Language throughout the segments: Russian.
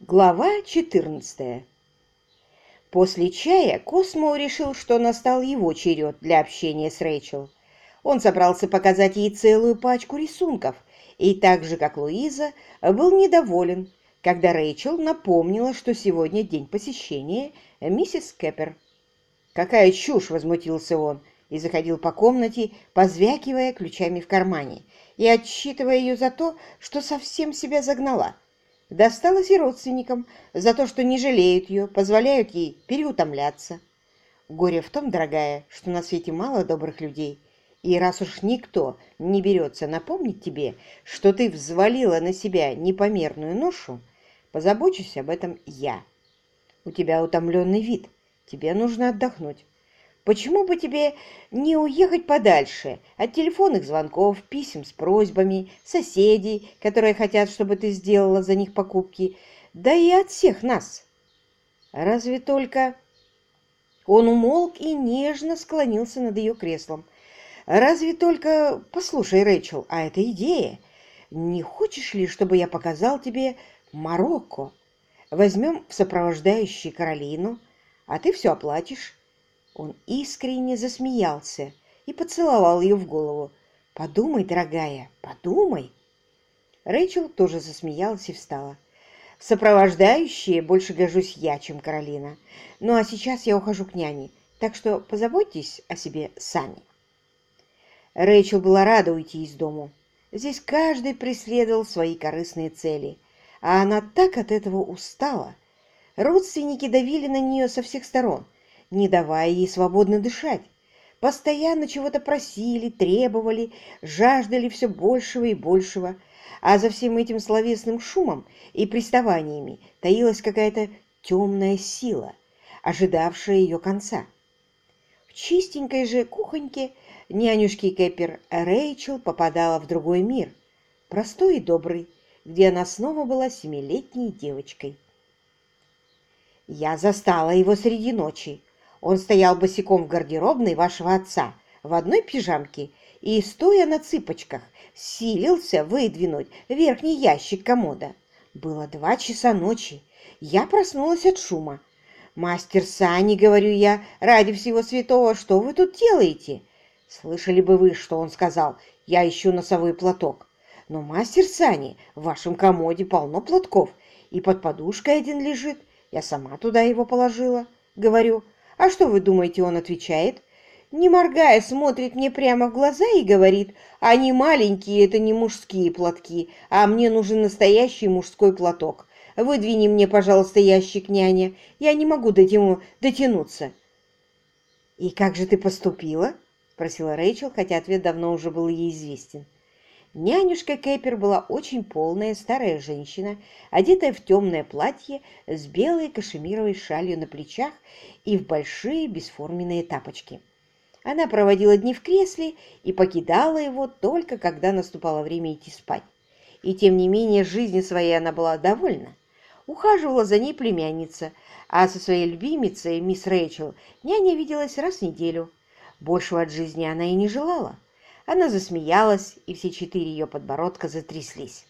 Глава 14 После чая Космо решил, что настал его черед для общения с Рэйчел. Он собрался показать ей целую пачку рисунков, и так же, как Луиза, был недоволен, когда Рэйчел напомнила, что сегодня день посещения миссис Кэппер. «Какая чушь!» — возмутился он и заходил по комнате, позвякивая ключами в кармане и отсчитывая ее за то, что совсем себя загнала — Досталось и родственникам за то, что не жалеют ее, позволяют ей переутомляться. Горе в том, дорогая, что на свете мало добрых людей, и раз уж никто не берется напомнить тебе, что ты взвалила на себя непомерную ношу, позабочусь об этом я. У тебя утомленный вид, тебе нужно отдохнуть. Почему бы тебе не уехать подальше от телефонных звонков, писем с просьбами, соседей, которые хотят, чтобы ты сделала за них покупки, да и от всех нас? Разве только... Он умолк и нежно склонился над ее креслом. Разве только... Послушай, Рэйчел, а это идея. Не хочешь ли, чтобы я показал тебе Марокко? Возьмем в сопровождающий Каролину, а ты все оплатишь. Он искренне засмеялся и поцеловал ее в голову. «Подумай, дорогая, подумай!» Рэйчел тоже засмеялась и встала. «В сопровождающие больше гожусь я, чем Каролина. Ну а сейчас я ухожу к няне, так что позаботьтесь о себе сами». Рэйчел была рада уйти из дому. Здесь каждый преследовал свои корыстные цели, а она так от этого устала. Родственники давили на нее со всех сторон, не давая ей свободно дышать. Постоянно чего-то просили, требовали, жаждали все большего и большего, а за всем этим словесным шумом и приставаниями таилась какая-то темная сила, ожидавшая ее конца. В чистенькой же кухоньке нянюшки Кэппер Рэйчел попадала в другой мир, простой и добрый, где она снова была семилетней девочкой. Я застала его среди ночи, он стоял босиком в гардеробной вашего отца в одной пижамке и, стоя на цыпочках, силился выдвинуть верхний ящик комода. Было два часа ночи. Я проснулась от шума. «Мастер Сани, — говорю я, — ради всего святого, что вы тут делаете?» Слышали бы вы, что он сказал, «Я ищу носовой платок». Но, мастер Сани, в вашем комоде полно платков, и под подушкой один лежит. Я сама туда его положила. Говорю, а что вы думаете, он отвечает? Не моргая, смотрит мне прямо в глаза и говорит, они маленькие, это не мужские платки, а мне нужен настоящий мужской платок. Выдвини мне, пожалуйста, ящик, няня, я не могу до него дотянуться. «И как же ты поступила?» — спросила Рэйчел, хотя ответ давно уже был ей известен. Нянюшка Кэпер была очень полная старая женщина, одетая в темное платье с белой кашемировой шалью на плечах и в большие бесформенные тапочки. Она проводила дни в кресле и покидала его только когда наступало время идти спать. И тем не менее жизни своей она была довольна. Ухаживала за ней племянница, а со своей любимицей, мисс Рэйчел, няня виделась раз в неделю. Большего от жизни она и не желала. Она засмеялась, и все четыре ее подбородка затряслись.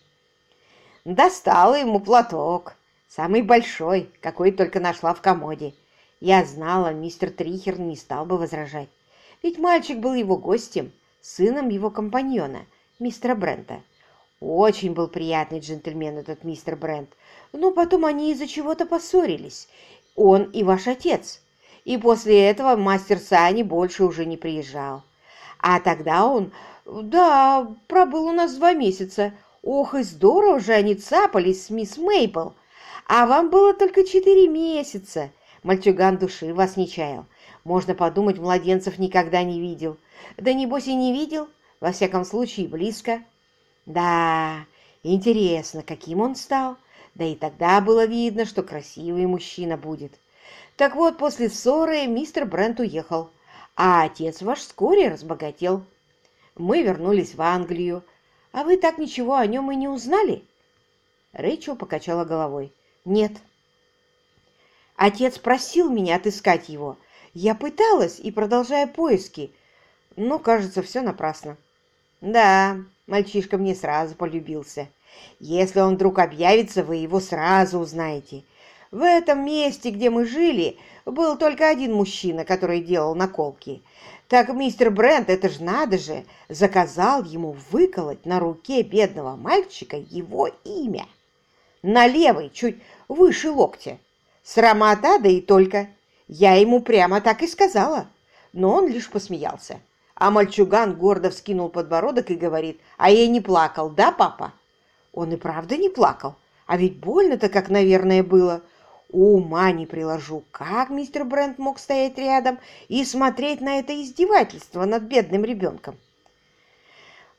Достала ему платок, самый большой, какой только нашла в комоде. Я знала, мистер Трихер не стал бы возражать, ведь мальчик был его гостем, сыном его компаньона, мистера Брента. Очень был приятный джентльмен этот мистер Брент, но потом они из-за чего-то поссорились, он и ваш отец. И после этого мастер Сани больше уже не приезжал. А тогда он, да, пробыл у нас два месяца. Ох, и здорово же они цапались с мисс Мейпл. А вам было только четыре месяца. Мальчуган души вас не чаял. Можно подумать, младенцев никогда не видел. Да небось и не видел, во всяком случае, близко. Да, интересно, каким он стал. Да и тогда было видно, что красивый мужчина будет. Так вот, после ссоры мистер Брент уехал а отец ваш вскоре разбогател. Мы вернулись в Англию, а вы так ничего о нем и не узнали?» Рэйчел покачала головой. «Нет». «Отец просил меня отыскать его. Я пыталась и продолжаю поиски, но, кажется, все напрасно». «Да, мальчишка мне сразу полюбился. Если он вдруг объявится, вы его сразу узнаете. В этом месте, где мы жили, был только один мужчина, который делал наколки. Так мистер Брент, это ж надо же, заказал ему выколоть на руке бедного мальчика его имя. На левой, чуть выше локтя. Срамота, да и только. Я ему прямо так и сказала, но он лишь посмеялся. А мальчуган гордо вскинул подбородок и говорит, а я не плакал, да, папа? Он и правда не плакал, а ведь больно-то, как, наверное, было. Ума не приложу, как мистер Брент мог стоять рядом и смотреть на это издевательство над бедным ребенком.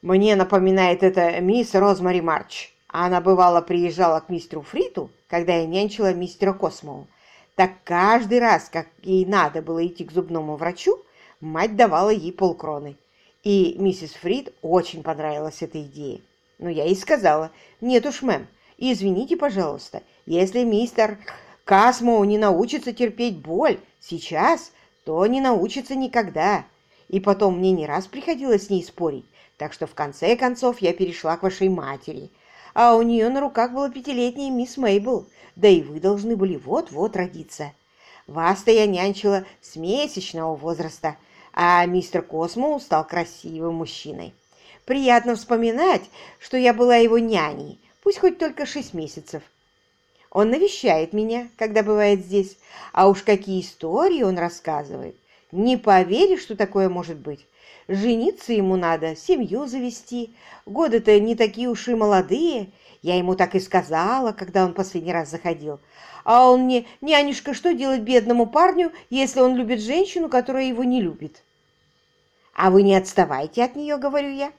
Мне напоминает это мисс Розмари Марч. Она, бывало, приезжала к мистеру Фриту, когда я нянчила мистера Космоу. Так каждый раз, как ей надо было идти к зубному врачу, мать давала ей полкроны. И миссис Фрид очень понравилась эта идея. Но я ей сказала, нет уж, мэм, извините, пожалуйста, если мистер Касмоу не научится терпеть боль сейчас, то не научится никогда. И потом мне не раз приходилось с ней спорить, так что в конце концов я перешла к вашей матери. А у нее на руках была пятилетняя мисс Мейбл, да и вы должны были вот-вот родиться. Вас-то я нянчила с месячного возраста, а мистер Космо стал красивым мужчиной. Приятно вспоминать, что я была его няней, пусть хоть только шесть месяцев. Он навещает меня, когда бывает здесь, а уж какие истории он рассказывает. Не поверишь, что такое может быть. Жениться ему надо, семью завести. Годы-то не такие уж и молодые. Я ему так и сказала, когда он последний раз заходил. А он мне, нянюшка, что делать бедному парню, если он любит женщину, которая его не любит? А вы не отставайте от нее, говорю я.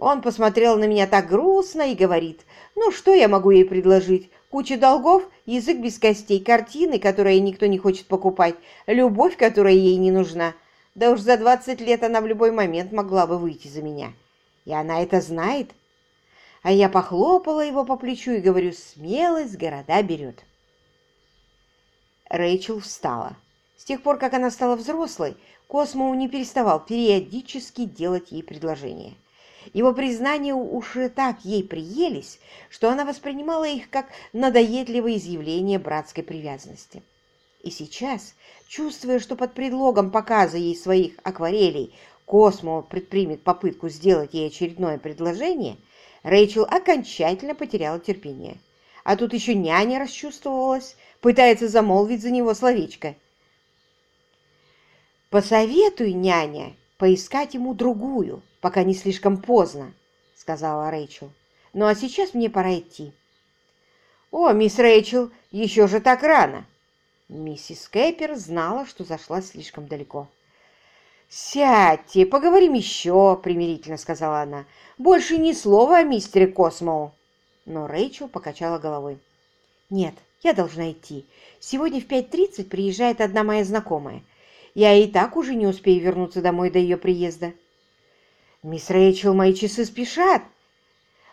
Он посмотрел на меня так грустно и говорит, ну что я могу ей предложить? Куча долгов, язык без костей, картины, которые никто не хочет покупать, любовь, которая ей не нужна. Да уж за 20 лет она в любой момент могла бы выйти за меня. И она это знает. А я похлопала его по плечу и говорю, смелость города берет. Рэйчел встала. С тех пор, как она стала взрослой, Космоу не переставал периодически делать ей предложения. Его признания уже так ей приелись, что она воспринимала их как надоедливое изъявление братской привязанности. И сейчас, чувствуя, что под предлогом показа ей своих акварелей Космо предпримет попытку сделать ей очередное предложение, Рэйчел окончательно потеряла терпение. А тут еще няня расчувствовалась, пытается замолвить за него словечко. «Посоветуй, няня, поискать ему другую, пока не слишком поздно», — сказала Рэйчел. «Ну а сейчас мне пора идти». «О, мисс Рэйчел, еще же так рано!» Миссис Кэппер знала, что зашла слишком далеко. «Сядьте, поговорим еще», — примирительно сказала она. «Больше ни слова о мистере Космоу». Но Рэйчел покачала головой. «Нет, я должна идти. Сегодня в 5.30 приезжает одна моя знакомая. Я и так уже не успею вернуться домой до ее приезда». «Мисс Рэйчел, мои часы спешат!»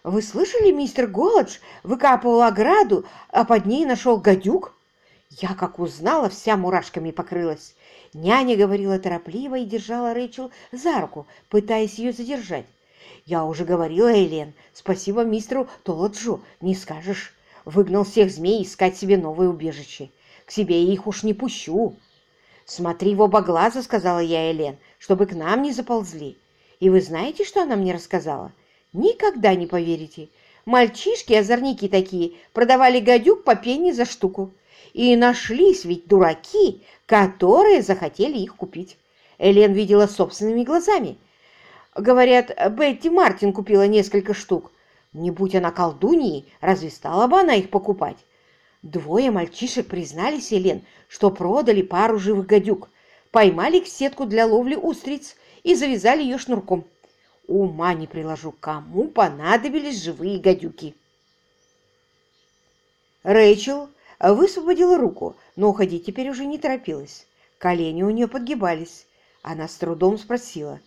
«Вы слышали, мистер Голодж выкапывал ограду, а под ней нашел гадюк?» Я, как узнала, вся мурашками покрылась. Няня говорила торопливо и держала Рэйчел за руку, пытаясь ее задержать. «Я уже говорила, Элен, спасибо мистеру Толоджу, не скажешь. Выгнал всех змей искать себе новое убежище. К себе их уж не пущу». «Смотри в оба глаза», — сказала я Элен, — «чтобы к нам не заползли». И вы знаете, что она мне рассказала? Никогда не поверите. Мальчишки-озорники такие продавали гадюк по пенни за штуку. И нашлись ведь дураки, которые захотели их купить. Элен видела собственными глазами. Говорят, Бетти Мартин купила несколько штук. Не будь она колдуньей, разве стала бы она их покупать? Двое мальчишек признались Элен, что продали пару живых гадюк, поймали в сетку для ловли устриц и завязали ее шнурком. Ума не приложу, кому понадобились живые гадюки. Рэйчел высвободила руку, но уходить теперь уже не торопилась. Колени у нее подгибались. Она с трудом спросила,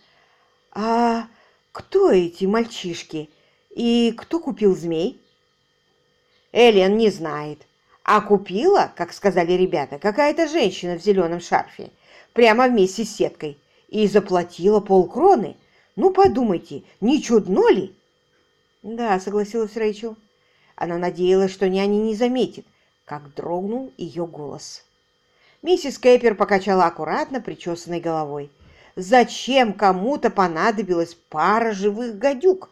«А кто эти мальчишки? И кто купил змей?» Элен не знает. А купила, как сказали ребята, какая-то женщина в зеленом шарфе, прямо вместе с сеткой, и заплатила полкроны. Ну, подумайте, не чудно ли? «Да», — согласилась Рэйчел. Она надеялась, что няня не заметит, как дрогнул ее голос. Миссис Кэппер покачала аккуратно причесанной головой. «Зачем кому-то понадобилась пара живых гадюк?»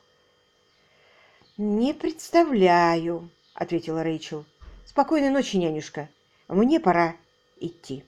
«Не представляю», — ответила Рэйчел. «Спокойной ночи, нянюшка. Мне пора идти».